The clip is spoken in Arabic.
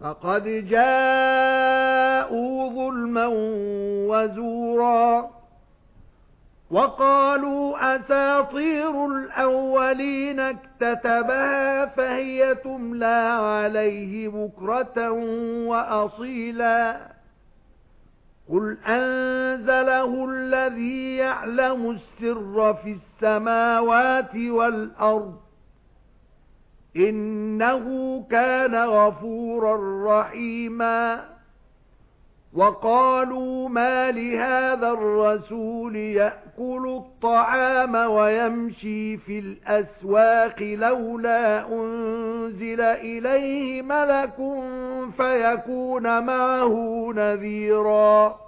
فَقَدْ جَاءُوا ظُلْمًا وَزُورًا وَقَالُوا أَسَاطِيرُ الْأَوَّلِينَ اكْتَتَبَهَا فَهِيَ تُمْلَى عَلَيْهِ بُكْرَةً وَأَصِيلًا قُلْ أَنزَلَهُ الَّذِي يَعْلَمُ السِّرَّ فِي السَّمَاوَاتِ وَالْأَرْضِ إِنَّهُ كَانَ غَفُورًا رَّحِيمًا. وَقَالُوا مَا لِهَذَا الرَّسُولِ يَأْكُلُ الطَّعَامَ وَيَمْشِي فِي الْأَسْوَاقِ لَوْلَا أُنْزِلَ إِلَيْهِ مَلَكٌ فَيَكُونَ مَعَهُ نَذِيرًا.